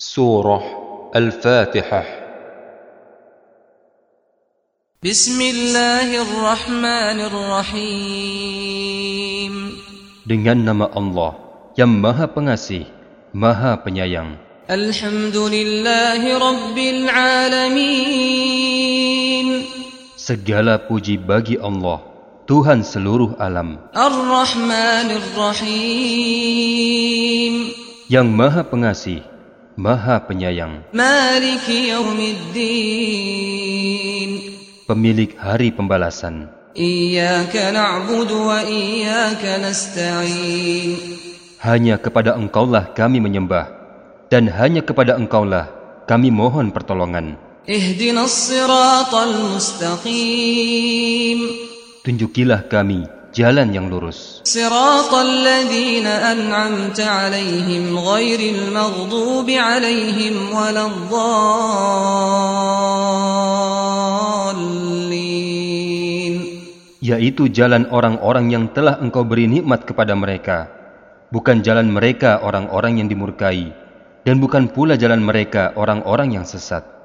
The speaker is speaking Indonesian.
سورة الفاتحة بسم الله الرحمن الرحيم Dengan nama Allah yang Maha Pengasih, Maha Penyayang. الحمد لله رب العالمين Segala puji bagi Allah, Tuhan seluruh alam, الرحمن الرحيم yang Maha Pengasih, Maha Penyayang. Pemilik hari pembalasan. Hanya kepada Engkaulah kami menyembah dan hanya kepada Engkaulah kami mohon pertolongan. Tunjukilah kami jalan yang lurus. Yaitu jalan orang-orang yang telah Engkau beri nikmat kepada mereka, bukan jalan mereka orang-orang yang dimurkai, dan bukan pula jalan mereka orang-orang yang sesat.